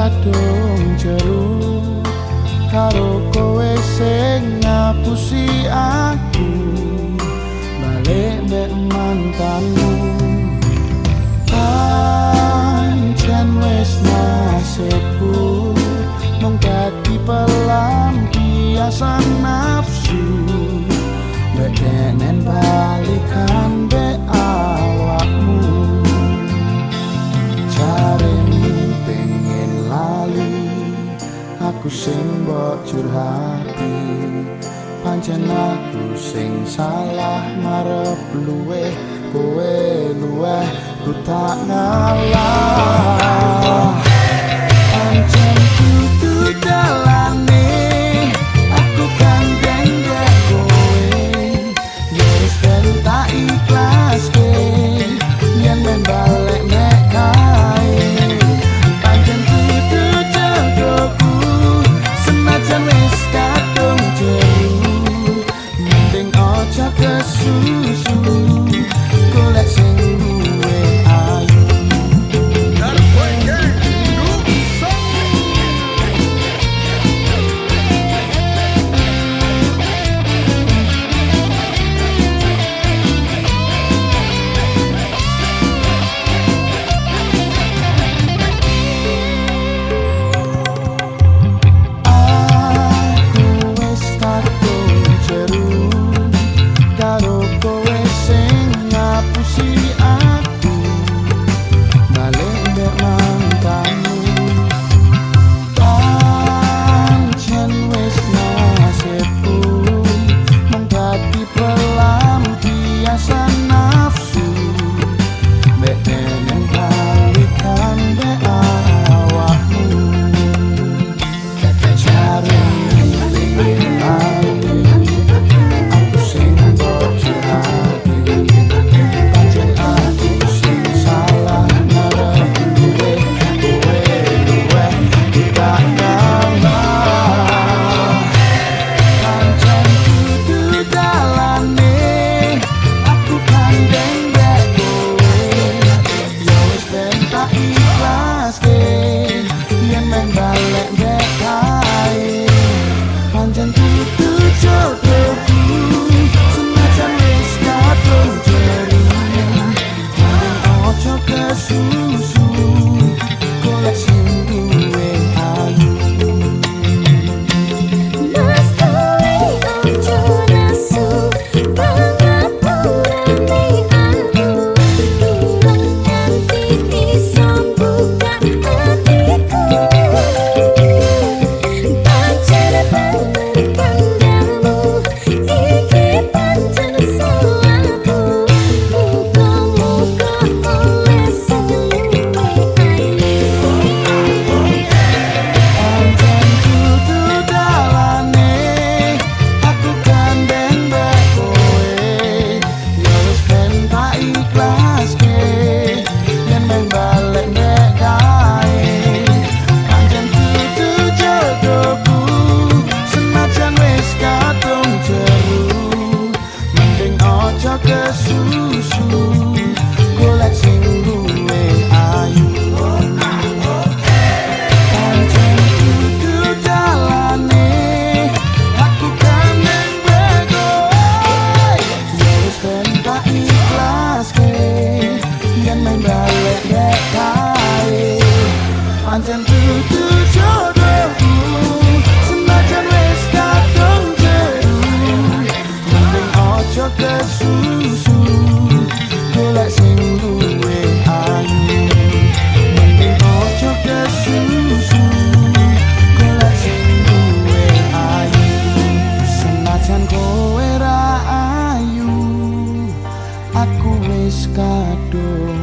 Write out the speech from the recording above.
kadung jeru karo kowe sing ngapusi aku. Balik mbek mantanmu. Pancen wis nasibku mung dadi pelampiasan nafsu. Mbek balikan curhati pancen aku sing salah marep luwe kowe luwe ku tak ngalah. Senajan kowe ra ayu aku wis kadung.